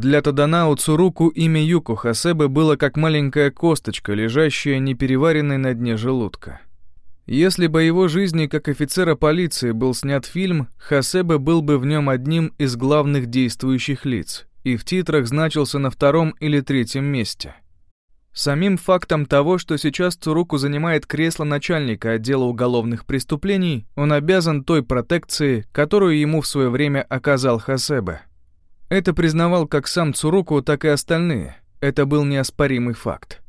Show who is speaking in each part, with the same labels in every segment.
Speaker 1: для Таданао Цуруку имя Юко Хасебе было как маленькая косточка, лежащая непереваренной на дне желудка. Если бы его жизни как офицера полиции был снят фильм, Хасебе был бы в нем одним из главных действующих лиц и в титрах значился на втором или третьем месте. Самим фактом того, что сейчас Цуруку занимает кресло начальника отдела уголовных преступлений, он обязан той протекции, которую ему в свое время оказал Хасебе. Это признавал как сам Цуруку, так и остальные. Это был неоспоримый факт.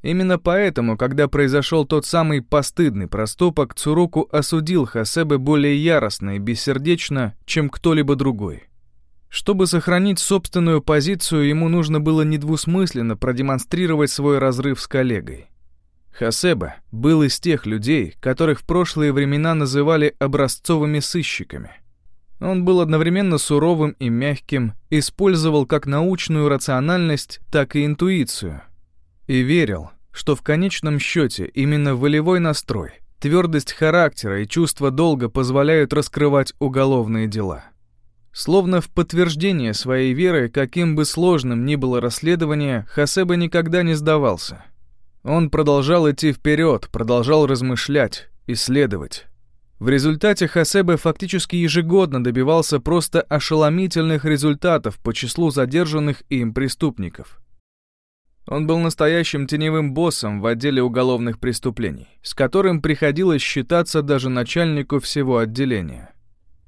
Speaker 1: Именно поэтому, когда произошел тот самый постыдный проступок, Цуруку осудил Хасебе более яростно и бессердечно, чем кто-либо другой. Чтобы сохранить собственную позицию, ему нужно было недвусмысленно продемонстрировать свой разрыв с коллегой. Хасеба был из тех людей, которых в прошлые времена называли образцовыми сыщиками – он был одновременно суровым и мягким, использовал как научную рациональность, так и интуицию. И верил, что в конечном счете именно волевой настрой, твердость характера и чувство долга позволяют раскрывать уголовные дела. Словно в подтверждение своей веры, каким бы сложным ни было расследование, Хасеба никогда не сдавался. Он продолжал идти вперед, продолжал размышлять, исследовать. В результате Хасебе фактически ежегодно добивался просто ошеломительных результатов по числу задержанных им преступников. Он был настоящим теневым боссом в отделе уголовных преступлений, с которым приходилось считаться даже начальнику всего отделения.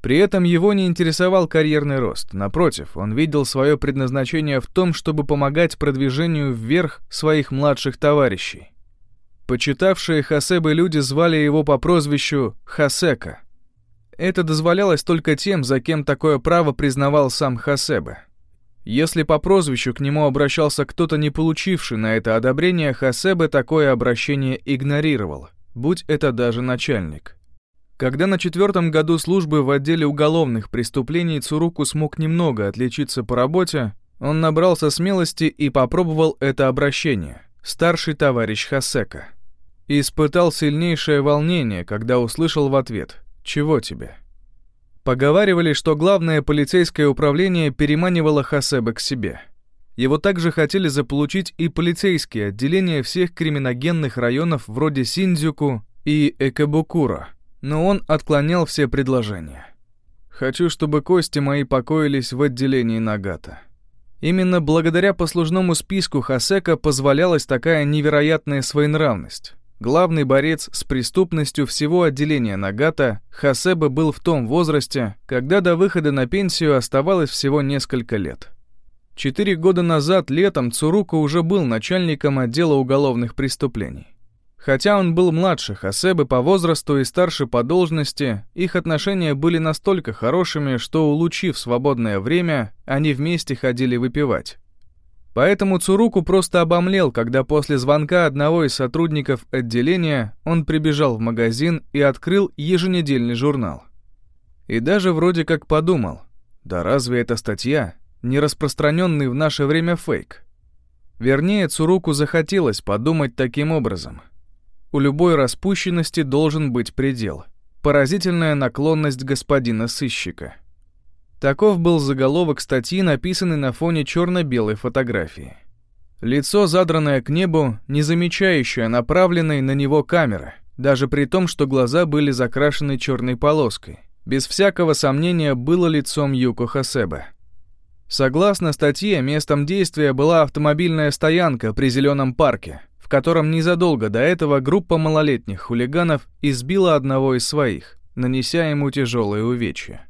Speaker 1: При этом его не интересовал карьерный рост. Напротив, он видел свое предназначение в том, чтобы помогать продвижению вверх своих младших товарищей. Почитавшие Хасебы люди звали его по прозвищу Хасека. Это дозволялось только тем, за кем такое право признавал сам Хасебе. Если по прозвищу к нему обращался кто-то, не получивший на это одобрение, Хасебе такое обращение игнорировал, будь это даже начальник. Когда на четвертом году службы в отделе уголовных преступлений Цуруку смог немного отличиться по работе, он набрался смелости и попробовал это обращение, старший товарищ Хасека и испытал сильнейшее волнение, когда услышал в ответ «Чего тебе?». Поговаривали, что главное полицейское управление переманивало Хасеба к себе. Его также хотели заполучить и полицейские отделения всех криминогенных районов вроде Синдзюку и Экабукура, но он отклонял все предложения. «Хочу, чтобы кости мои покоились в отделении Нагата». Именно благодаря послужному списку Хасека позволялась такая невероятная своенравность. Главный борец с преступностью всего отделения Нагата, Хасеба был в том возрасте, когда до выхода на пенсию оставалось всего несколько лет. Четыре года назад летом Цурука уже был начальником отдела уголовных преступлений. Хотя он был младше Хасебы по возрасту и старше по должности, их отношения были настолько хорошими, что, улучив свободное время, они вместе ходили выпивать. Поэтому Цуруку просто обомлел, когда после звонка одного из сотрудников отделения он прибежал в магазин и открыл еженедельный журнал. И даже вроде как подумал, да разве эта статья не распространенный в наше время фейк? Вернее, Цуруку захотелось подумать таким образом. У любой распущенности должен быть предел. Поразительная наклонность господина сыщика — Таков был заголовок статьи, написанный на фоне черно-белой фотографии. Лицо, задранное к небу, не замечающее направленной на него камеры, даже при том, что глаза были закрашены черной полоской. Без всякого сомнения было лицом Юко Хасеба. Согласно статье, местом действия была автомобильная стоянка при Зеленом парке, в котором незадолго до этого группа малолетних хулиганов избила одного из своих, нанеся ему тяжелые увечья.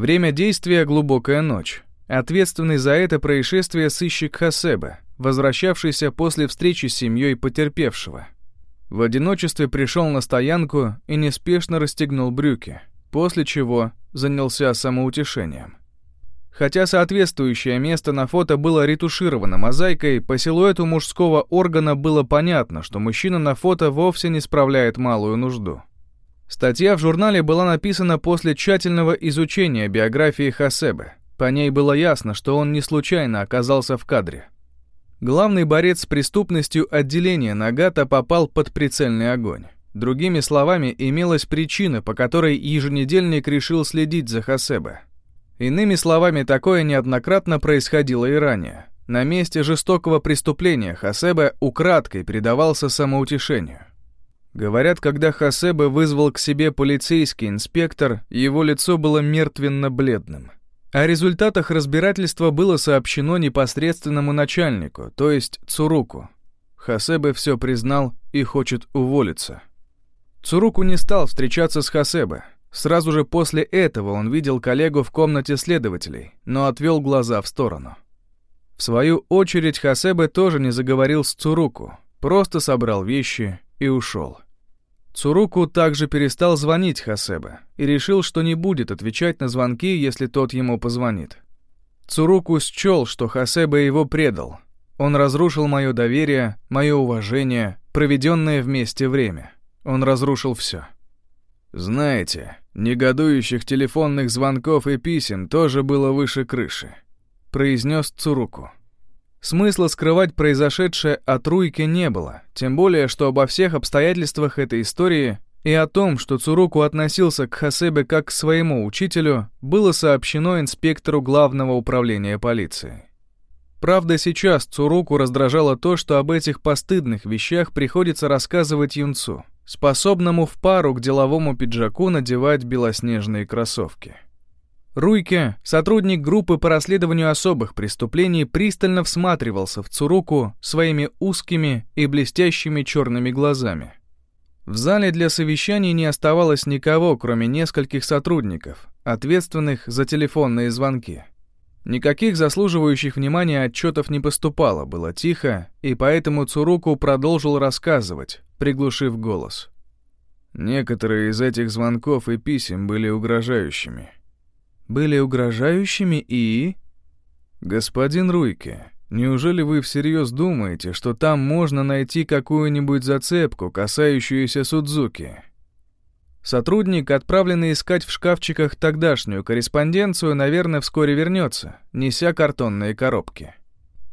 Speaker 1: Время действия — глубокая ночь. Ответственный за это происшествие сыщик Хасеба, возвращавшийся после встречи с семьей потерпевшего. В одиночестве пришел на стоянку и неспешно расстегнул брюки, после чего занялся самоутешением. Хотя соответствующее место на фото было ретушировано мозаикой, по силуэту мужского органа было понятно, что мужчина на фото вовсе не справляет малую нужду. Статья в журнале была написана после тщательного изучения биографии Хасебе. По ней было ясно, что он не случайно оказался в кадре. Главный борец с преступностью отделения Нагата попал под прицельный огонь. Другими словами, имелась причина, по которой еженедельник решил следить за Хасебе. Иными словами, такое неоднократно происходило и ранее. На месте жестокого преступления Хасебе украдкой предавался самоутешению. Говорят, когда Хасебе вызвал к себе полицейский инспектор, его лицо было мертвенно-бледным. О результатах разбирательства было сообщено непосредственному начальнику, то есть Цуруку. Хасебе все признал и хочет уволиться. Цуруку не стал встречаться с Хасебе. Сразу же после этого он видел коллегу в комнате следователей, но отвел глаза в сторону. В свою очередь Хасебе тоже не заговорил с Цуруку, просто собрал вещи и ушел. Цуруку также перестал звонить Хасебе и решил, что не будет отвечать на звонки, если тот ему позвонит. Цуруку счел, что Хасебе его предал. Он разрушил мое доверие, мое уважение, проведенное вместе время. Он разрушил все. Знаете, негодующих телефонных звонков и писем тоже было выше крыши, произнес Цуруку. Смысла скрывать произошедшее от Руйки не было, тем более, что обо всех обстоятельствах этой истории и о том, что Цуруку относился к Хасебе как к своему учителю, было сообщено инспектору главного управления полиции. Правда, сейчас Цуруку раздражало то, что об этих постыдных вещах приходится рассказывать юнцу, способному в пару к деловому пиджаку надевать белоснежные кроссовки. Руйке, сотрудник группы по расследованию особых преступлений, пристально всматривался в Цуруку своими узкими и блестящими черными глазами. В зале для совещаний не оставалось никого, кроме нескольких сотрудников, ответственных за телефонные звонки. Никаких заслуживающих внимания отчетов не поступало, было тихо, и поэтому Цуруку продолжил рассказывать, приглушив голос. Некоторые из этих звонков и писем были угрожающими были угрожающими и... Господин Руйке, неужели вы всерьез думаете, что там можно найти какую-нибудь зацепку, касающуюся Судзуки? Сотрудник, отправленный искать в шкафчиках тогдашнюю корреспонденцию, наверное, вскоре вернется, неся картонные коробки.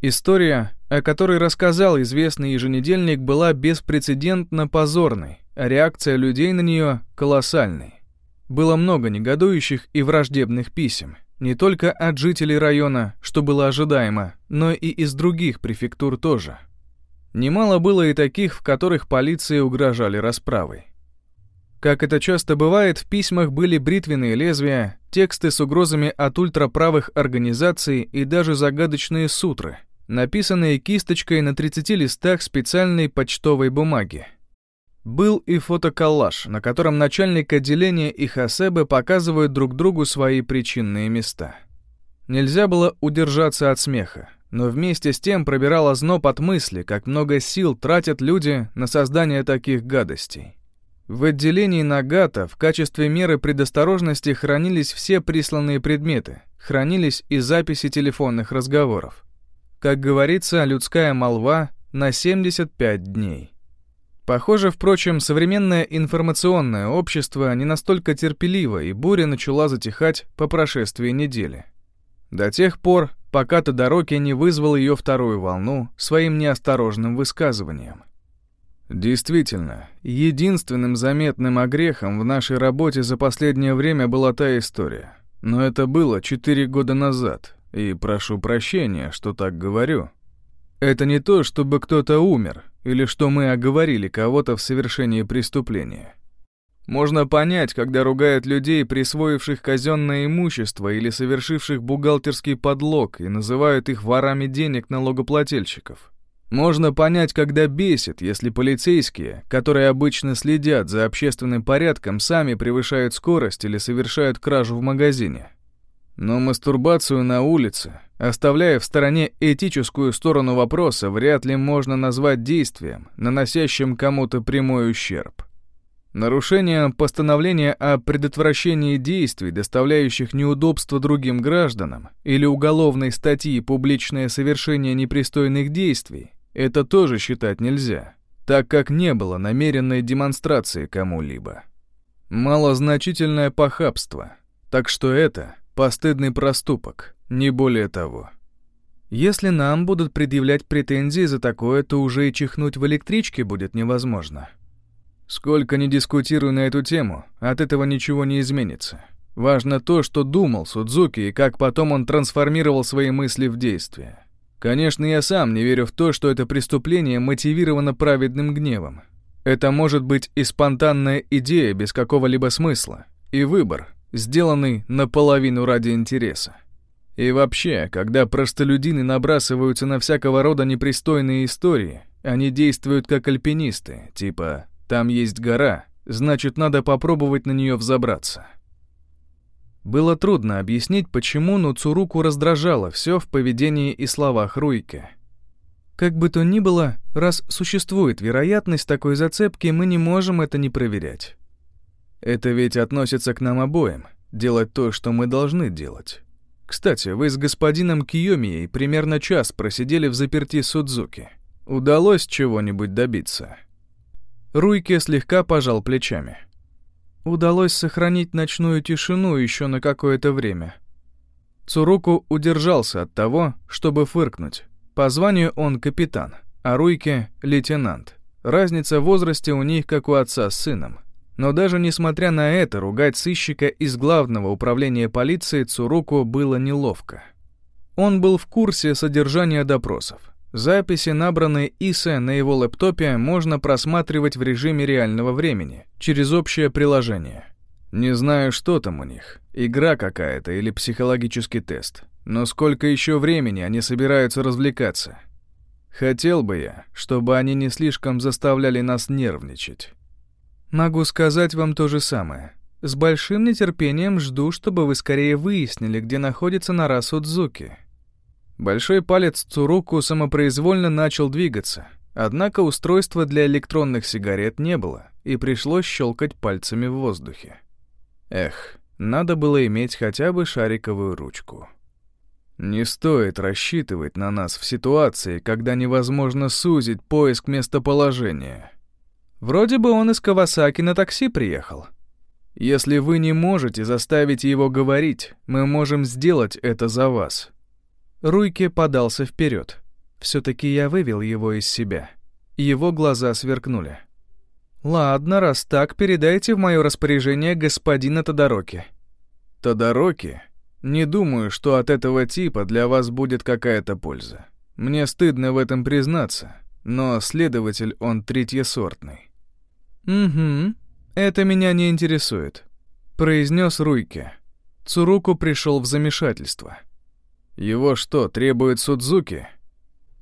Speaker 1: История, о которой рассказал известный еженедельник, была беспрецедентно позорной, а реакция людей на нее — колоссальной. Было много негодующих и враждебных писем, не только от жителей района, что было ожидаемо, но и из других префектур тоже. Немало было и таких, в которых полиции угрожали расправой. Как это часто бывает, в письмах были бритвенные лезвия, тексты с угрозами от ультраправых организаций и даже загадочные сутры, написанные кисточкой на 30 листах специальной почтовой бумаги. Был и фотоколлаж, на котором начальник отделения и Хасебе показывают друг другу свои причинные места. Нельзя было удержаться от смеха, но вместе с тем пробирал озноб от мысли, как много сил тратят люди на создание таких гадостей. В отделении Нагата в качестве меры предосторожности хранились все присланные предметы, хранились и записи телефонных разговоров. Как говорится, людская молва на 75 дней. Похоже, впрочем, современное информационное общество не настолько терпеливо, и буря начала затихать по прошествии недели. До тех пор, пока Тодороки не вызвал ее вторую волну своим неосторожным высказыванием. Действительно, единственным заметным огрехом в нашей работе за последнее время была та история. Но это было четыре года назад, и прошу прощения, что так говорю. Это не то, чтобы кто-то умер, или что мы оговорили кого-то в совершении преступления. Можно понять, когда ругают людей, присвоивших казенное имущество или совершивших бухгалтерский подлог и называют их ворами денег налогоплательщиков. Можно понять, когда бесит, если полицейские, которые обычно следят за общественным порядком, сами превышают скорость или совершают кражу в магазине. Но мастурбацию на улице, оставляя в стороне этическую сторону вопроса, вряд ли можно назвать действием, наносящим кому-то прямой ущерб. Нарушение постановления о предотвращении действий, доставляющих неудобства другим гражданам, или уголовной статьи «Публичное совершение непристойных действий» это тоже считать нельзя, так как не было намеренной демонстрации кому-либо. Малозначительное похабство, так что это Постыдный проступок, не более того. Если нам будут предъявлять претензии за такое, то уже и чихнуть в электричке будет невозможно. Сколько ни дискутирую на эту тему, от этого ничего не изменится. Важно то, что думал Судзуки и как потом он трансформировал свои мысли в действия. Конечно, я сам не верю в то, что это преступление мотивировано праведным гневом. Это может быть и спонтанная идея без какого-либо смысла, и выбор, сделанный наполовину ради интереса. И вообще, когда простолюдины набрасываются на всякого рода непристойные истории, они действуют как альпинисты, типа «там есть гора, значит, надо попробовать на нее взобраться». Было трудно объяснить, почему Нуцуруку раздражало все в поведении и словах Руйке. Как бы то ни было, раз существует вероятность такой зацепки, мы не можем это не проверять. Это ведь относится к нам обоим, делать то, что мы должны делать. Кстати, вы с господином Киомией примерно час просидели в заперти Судзуки. Удалось чего-нибудь добиться?» Руйке слегка пожал плечами. Удалось сохранить ночную тишину еще на какое-то время. Цуруку удержался от того, чтобы фыркнуть. По званию он капитан, а Руйке — лейтенант. Разница в возрасте у них как у отца с сыном. Но даже несмотря на это, ругать сыщика из главного управления полиции Цуруку было неловко. Он был в курсе содержания допросов. Записи, набранные Исе на его лэптопе, можно просматривать в режиме реального времени, через общее приложение. Не знаю, что там у них, игра какая-то или психологический тест, но сколько еще времени они собираются развлекаться. Хотел бы я, чтобы они не слишком заставляли нас нервничать. Могу сказать вам то же самое. С большим нетерпением жду, чтобы вы скорее выяснили, где находится Нара Судзуки. Большой палец Цуруку самопроизвольно начал двигаться, однако устройства для электронных сигарет не было, и пришлось щелкать пальцами в воздухе. Эх, надо было иметь хотя бы шариковую ручку. Не стоит рассчитывать на нас в ситуации, когда невозможно сузить поиск местоположения. Вроде бы он из Кавасаки на такси приехал. Если вы не можете заставить его говорить, мы можем сделать это за вас. Руйке подался вперед. Все-таки я вывел его из себя. Его глаза сверкнули. «Ладно, раз так, передайте в мое распоряжение господина Тодороки». «Тодороки? Не думаю, что от этого типа для вас будет какая-то польза. Мне стыдно в этом признаться, но следователь он третьесортный». «Угу, это меня не интересует», — произнес Руйке. Цуруку пришел в замешательство. Его что, требует Судзуки?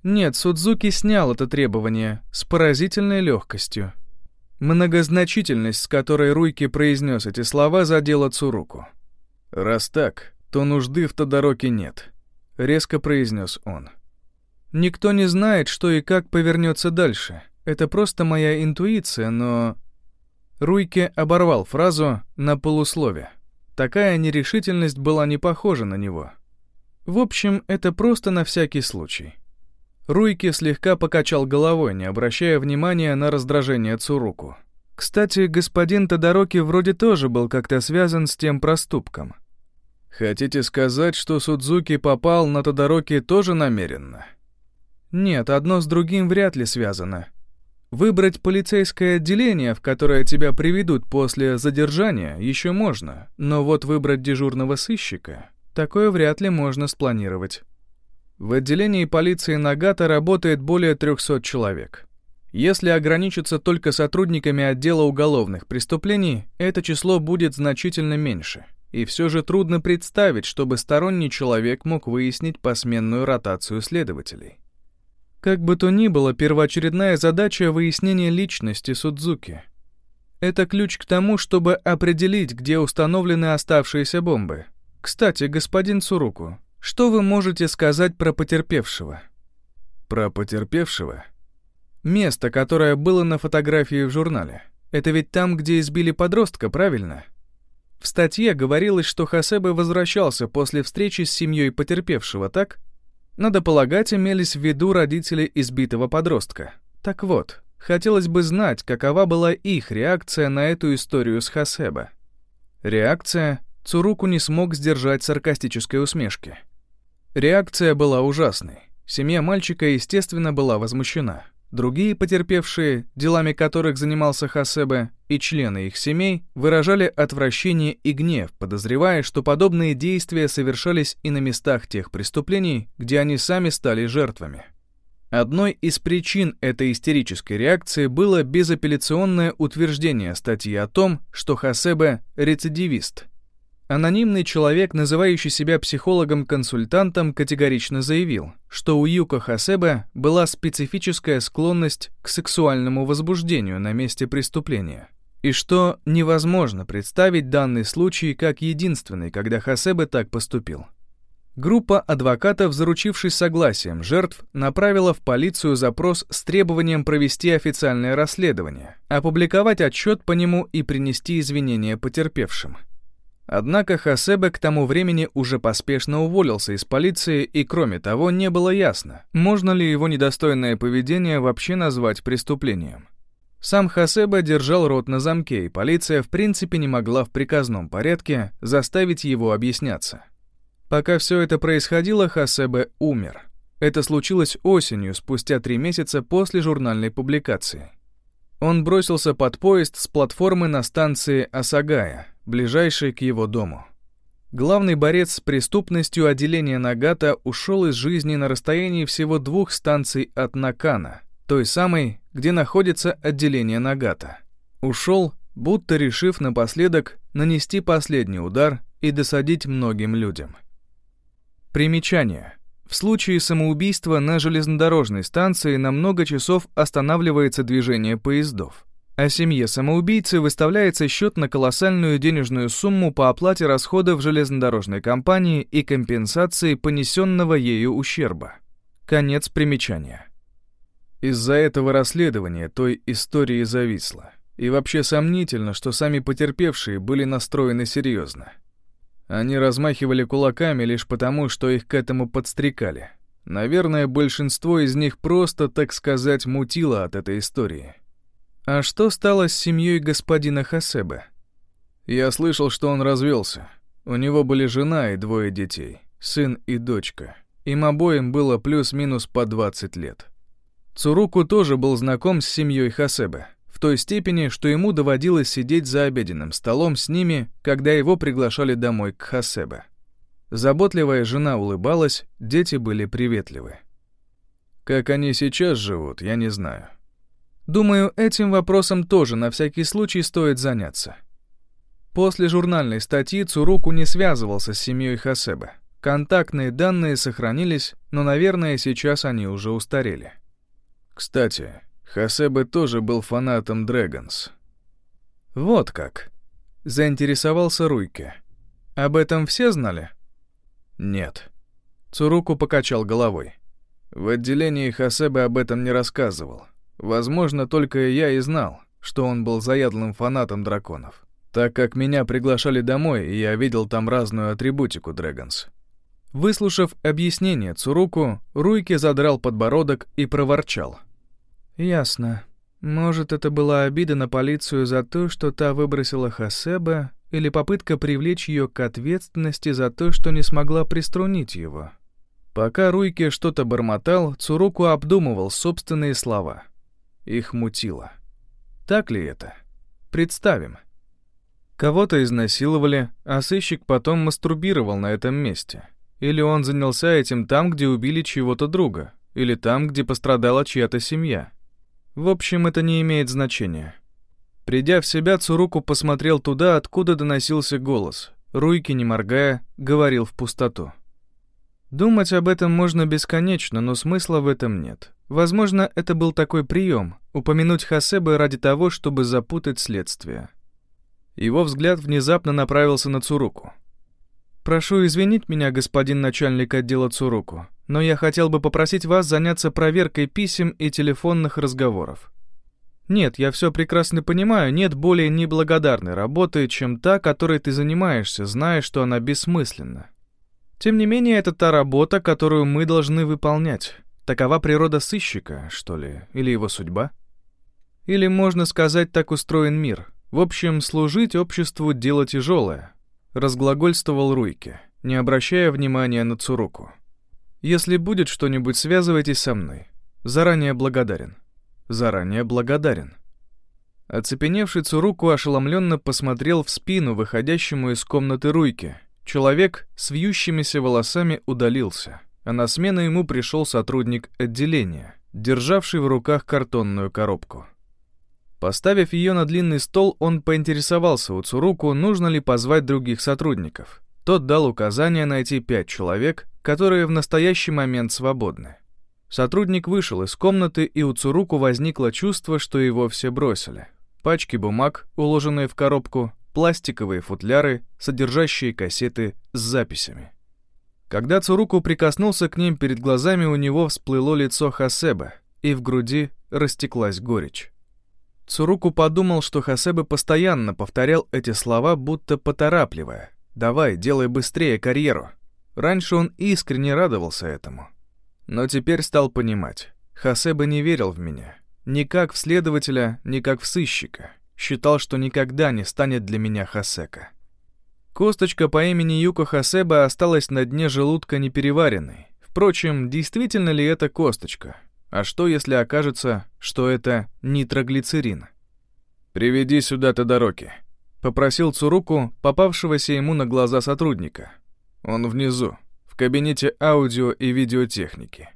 Speaker 1: Нет, Судзуки снял это требование с поразительной легкостью. Многозначительность, с которой Руйки произнес эти слова, задела Цуруку. «Раз так, то нужды в Тодороке нет», — резко произнес он. «Никто не знает, что и как повернется дальше. Это просто моя интуиция, но...» Руйке оборвал фразу на полуслове. Такая нерешительность была не похожа на него. В общем, это просто на всякий случай. Руйки слегка покачал головой, не обращая внимания на раздражение Цуруку. Кстати, господин Тодороки вроде тоже был как-то связан с тем проступком. Хотите сказать, что Судзуки попал на Тодороки тоже намеренно? Нет, одно с другим вряд ли связано. Выбрать полицейское отделение, в которое тебя приведут после задержания, еще можно, но вот выбрать дежурного сыщика Такое вряд ли можно спланировать. В отделении полиции Нагата работает более 300 человек. Если ограничиться только сотрудниками отдела уголовных преступлений, это число будет значительно меньше. И все же трудно представить, чтобы сторонний человек мог выяснить посменную ротацию следователей. Как бы то ни было, первоочередная задача — выяснение личности Судзуки. Это ключ к тому, чтобы определить, где установлены оставшиеся бомбы, кстати, господин Цуруку, что вы можете сказать про потерпевшего? Про потерпевшего? Место, которое было на фотографии в журнале. Это ведь там, где избили подростка, правильно? В статье говорилось, что Хасебе возвращался после встречи с семьей потерпевшего, так? Надо полагать, имелись в виду родители избитого подростка. Так вот, хотелось бы знать, какова была их реакция на эту историю с Хасебе. Реакция Цуруку не смог сдержать саркастической усмешки. Реакция была ужасной. Семья мальчика, естественно, была возмущена. Другие потерпевшие, делами которых занимался Хасебе, и члены их семей выражали отвращение и гнев, подозревая, что подобные действия совершались и на местах тех преступлений, где они сами стали жертвами. Одной из причин этой истерической реакции было безапелляционное утверждение статьи о том, что Хасебе – рецидивист – Анонимный человек, называющий себя психологом-консультантом, категорично заявил, что у Юка Хасебе была специфическая склонность к сексуальному возбуждению на месте преступления, и что невозможно представить данный случай как единственный, когда Хасебе так поступил. Группа адвокатов, заручившись согласием жертв, направила в полицию запрос с требованием провести официальное расследование, опубликовать отчет по нему и принести извинения потерпевшим. Однако Хасебе к тому времени уже поспешно уволился из полиции, и кроме того, не было ясно, можно ли его недостойное поведение вообще назвать преступлением. Сам Хасебе держал рот на замке, и полиция в принципе не могла в приказном порядке заставить его объясняться. Пока все это происходило, Хасебе умер. Это случилось осенью, спустя три месяца после журнальной публикации. Он бросился под поезд с платформы на станции Асагая, ближайшей к его дому. Главный борец с преступностью отделения Нагата ушел из жизни на расстоянии всего двух станций от Накана, той самой, где находится отделение Нагата. Ушел, будто решив напоследок нанести последний удар и досадить многим людям. Примечание. В случае самоубийства на железнодорожной станции на много часов останавливается движение поездов. А семье самоубийцы выставляется счет на колоссальную денежную сумму по оплате расходов железнодорожной компании и компенсации понесенного ею ущерба. Конец примечания. Из-за этого расследования той истории зависло. И вообще сомнительно, что сами потерпевшие были настроены серьезно. Они размахивали кулаками лишь потому, что их к этому подстрекали. Наверное, большинство из них просто, так сказать, мутило от этой истории. А что стало с семьей господина Хасебе? Я слышал, что он развелся. У него были жена и двое детей, сын и дочка. Им обоим было плюс-минус по 20 лет. Цуруку тоже был знаком с семьей Хасебе в той степени, что ему доводилось сидеть за обеденным столом с ними, когда его приглашали домой к Хасебе. Заботливая жена улыбалась, дети были приветливы. Как они сейчас живут, я не знаю. Думаю, этим вопросом тоже на всякий случай стоит заняться. После журнальной статьи Цуруку не связывался с семьей Хасебе. Контактные данные сохранились, но, наверное, сейчас они уже устарели. Кстати, Хасебе тоже был фанатом Dragons. Вот как. Заинтересовался Руйке. Об этом все знали? Нет. Цуруку покачал головой. В отделении Хасебе об этом не рассказывал. Возможно, только я и знал, что он был заядлым фанатом драконов, так как меня приглашали домой, и я видел там разную атрибутику Dragons. Выслушав объяснение Цуруку, Руйке задрал подбородок и проворчал. «Ясно. Может, это была обида на полицию за то, что та выбросила Хасеба, или попытка привлечь ее к ответственности за то, что не смогла приструнить его?» Пока Руйке что-то бормотал, Цуруку обдумывал собственные слова. Их мутило. Так ли это? Представим. Кого-то изнасиловали, а сыщик потом мастурбировал на этом месте. Или он занялся этим там, где убили чьего-то друга, или там, где пострадала чья-то семья. В общем, это не имеет значения. Придя в себя, Цуруку посмотрел туда, откуда доносился голос. Руйки, не моргая, говорил в пустоту. Думать об этом можно бесконечно, но смысла в этом нет. Возможно, это был такой прием — упомянуть Хасебе ради того, чтобы запутать следствие. Его взгляд внезапно направился на Цуруку. «Прошу извинить меня, господин начальник отдела Цуруку, но я хотел бы попросить вас заняться проверкой писем и телефонных разговоров. Нет, я все прекрасно понимаю, нет более неблагодарной работы, чем та, которой ты занимаешься, зная, что она бессмысленна. Тем не менее, это та работа, которую мы должны выполнять. Такова природа сыщика, что ли, или его судьба? Или, можно сказать, так устроен мир. В общем, служить обществу — дело тяжелое, разглагольствовал Руйке, не обращая внимания на Цуруку. Если будет что-нибудь, связывайтесь со мной. Заранее благодарен. заранее благодарен. Оцепеневший Цуруку ошеломленно посмотрел в спину выходящему из комнаты Руйки. Человек с вьющимися волосами удалился, а на смену ему пришел сотрудник отделения, державший в руках картонную коробку. Поставив ее на длинный стол, он поинтересовался у Цуруку, нужно ли позвать других сотрудников. Тот дал указание найти пять человек, которые в настоящий момент свободны. Сотрудник вышел из комнаты, и у Цуруку возникло чувство, что его все бросили. Пачки бумаг, уложенные в коробку, пластиковые футляры, содержащие кассеты с записями. Когда Цуруку прикоснулся к ним, перед глазами у него всплыло лицо Хасеба, и в груди растеклась горечь. Цуруку подумал, что Хасебе постоянно повторял эти слова, будто поторапливая. «Давай, делай быстрее карьеру». Раньше он искренне радовался этому. Но теперь стал понимать. Хасебе не верил в меня. Ни как в следователя, ни как в сыщика. Считал, что никогда не станет для меня Хасека. Косточка по имени Юко Хасеба осталась на дне желудка непереваренной. Впрочем, действительно ли это косточка? А что, если окажется, что это нитроглицерин? «Приведи сюда Тодороки», — попросил Цуруку, попавшегося ему на глаза сотрудника. «Он внизу, в кабинете аудио и видеотехники».